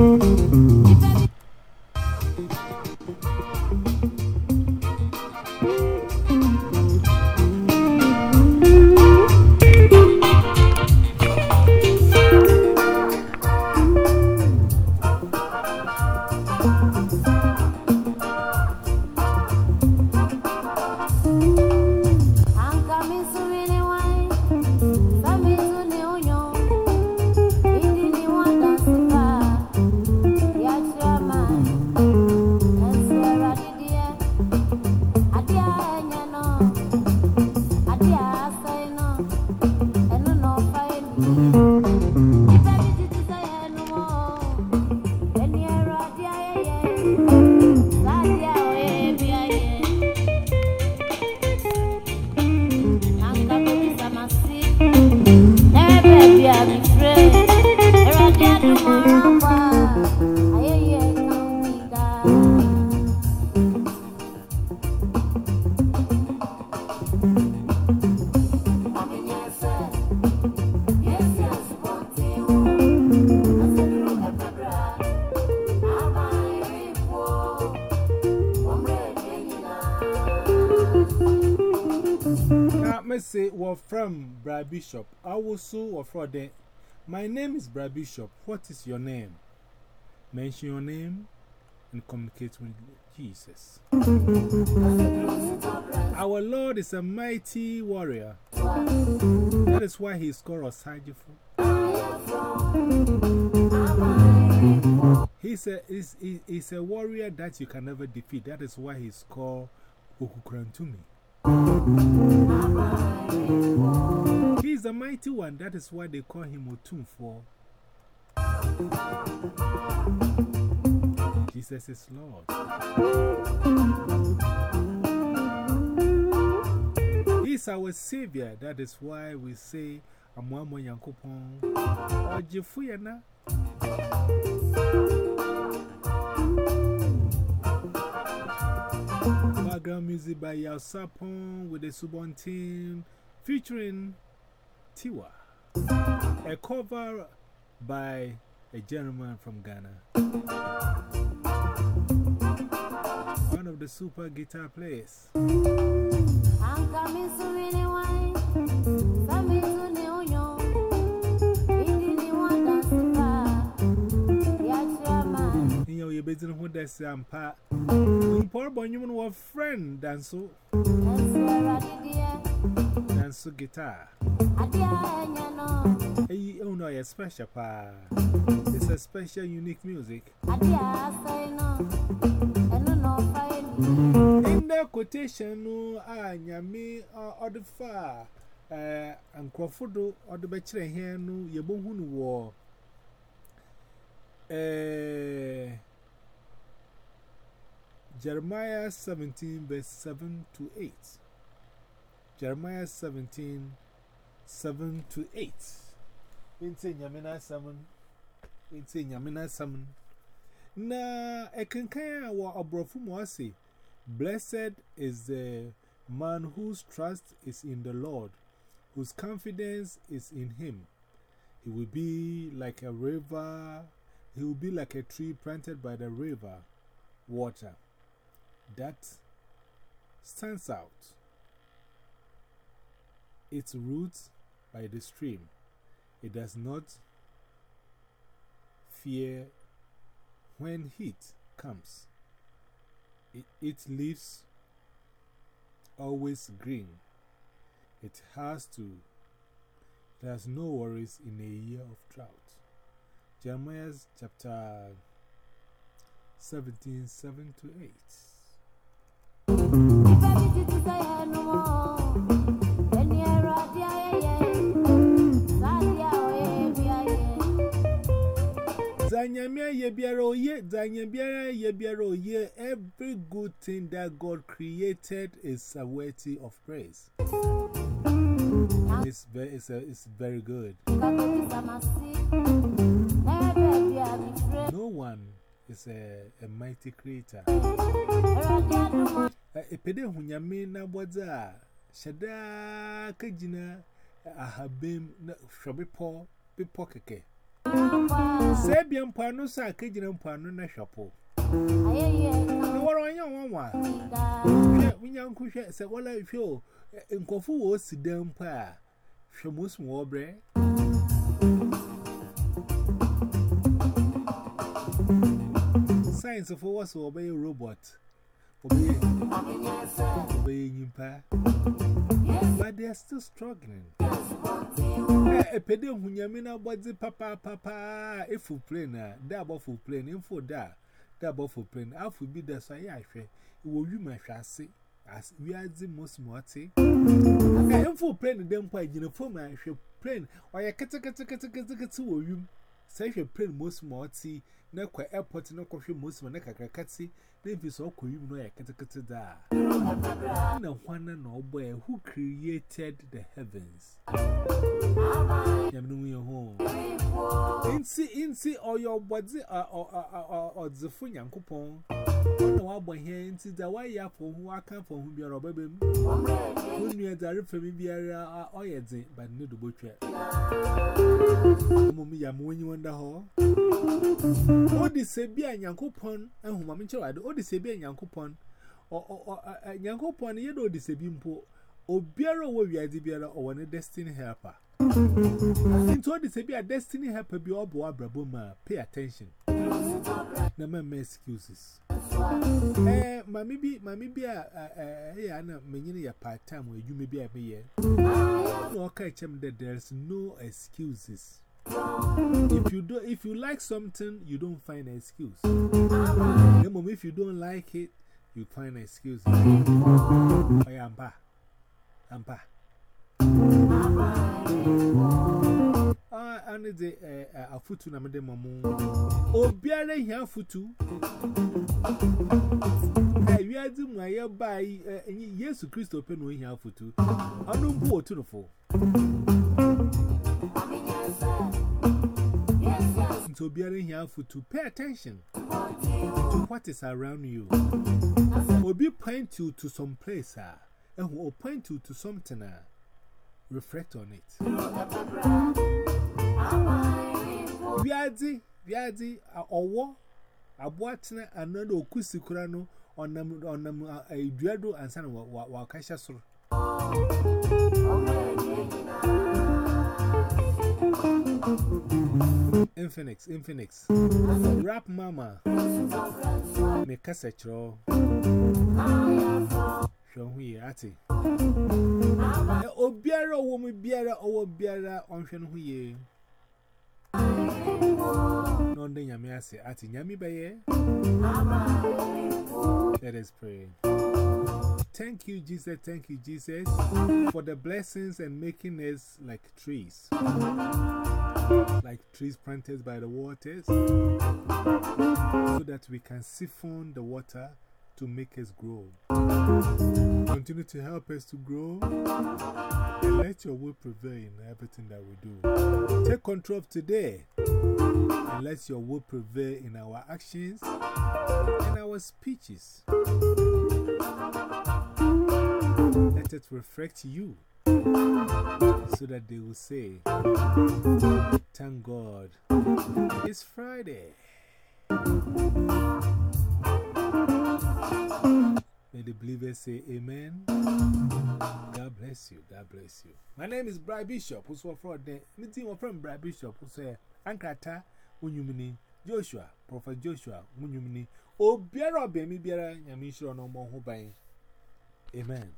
Música from Brad Bishop. I will or fraud. My name is Brad Bishop. What is your name? Mention your name and communicate with Jesus. Our Lord is a mighty warrior. That is why he is called Osajifo. He's a, he's, he's a warrior that you can never defeat. That is why he's called Okukrantumi. He's a mighty one. That is why they call him Otumfo. Jesus is Lord. He is our Savior. That is why we say, Amwamo Yankopon. Ojifuyana. Background music by Yao Sapon with the Subon team featuring Tiwa. A cover by a gentleman from Ghana. One of the super guitar players. bedin ho da se ampa. Mpor bonyum no friend danso. Danso guitar. Hey, oh no, you're special pa. It's a special unique music. In the quotation no anyame odfa eh ankrofodo odbechire here no yebohu no wo eh Jeremiah 17, verse 7 to 8. Jeremiah 17, 7 to 8. Inse Yamina 7. Inse Yamina 7. Na ekenkaya wa abrofu mwase. Blessed is the man whose trust is in the Lord, whose confidence is in him. He will be like a river, he will be like a tree planted by the river water that stands out. Its roots by the stream. It does not fear when heat comes. It, leaves always green. It has to, has no worries in a year of drought. Jeremiah chapter 17, 7 to 8. Zanyamia yebiara oye, Zanyabiara yebiara oye, every good thing that God created is a worthy of praise. It's very, it's, a, it's very good. No one is a, a mighty creator. Epede hunyame na boza shada kajina ahabem na shwabepo Sebi and Pano Sakage and Pano Nashapo. You are on your one. When young Kusha said, Well, I feel in Kofu was Sidam Pa. She must more bread. Science of what's over a robot. But they are still struggling. A pedo who yamina body papa papa, if full plane, double full plane, info da, double full plane, half will be the say I say, will you my chassis as we are the most morty. A full plane, then quite uniform, I shall plane, or a catacatacatabacatu will you say your plane most morty, na kwa airport na kwa hwe muslim na kakrakati na bi so no ya ketekete da. Na hwana na obo e who created the heavens? Yamnu ye ho. Insi insi oyo body odzifu nyankopon na wa gbahe insi da wa ya fo hu aka fo hu biara obabem unu e dare fami biara oyedin ba ne dubotwe mum ya mu nyi wanda ho Thank you. Wonder how. What is a beer and young coupon and whom I'm in charge? o de se bi nyankopon o o nyankopon ye do de se bi mpo obiara wo wiade biara o wone destiny helper. Into o de se bi a destiny helper bi obo abrabo ma pay attention. Na ma ma excuses eh mami bi mami bi a eh ya na menyine ya part time we adwuma bi a me ye no o ka chem that there's no excuses If you do, if you like something, you don't find an excuse. Remember, if you don't like it, you find an excuse. Oh, yeah, I'm back. I'm back. Ah, and the a futu na mede mamu. Obiara here futu. Eh, we are doing my by Yesu Christo pen we here futu. I don't go the. So, be here for to pay attention to what is around you. Or be point you to some place, and will point you to something. Reflect on it. Viadi, Viadi, or war, a boatina, another Kusikurano on them on them a dreadful and son Wakasha. Infinix, Infinix. Rap Mama. Make a chro. Show me ati. Obiara woman biara or biara on Shanhuye. Non de Yamiasi ati Yami Baye. Let us pray. Thank you, Jesus. Thank you, Jesus, for the blessings and making us like trees. Like trees planted by the waters, so that we can siphon the water to make us grow. Continue to help us to grow and let your will prevail in everything that we do. Take control of today and let your will prevail in our actions and our speeches. Let it reflect you so that they will say, Thank God, it's Friday. May the believers say Amen. God bless you. God bless you. My name is Brad Bishop. Who's for fraud? Meeting from Brad Bishop. Who's say Ankata, Unyumini, Joshua, Prophet Joshua, Unyumini. Oh, Biara, Bemi Biara, Yamishro no more. Amen.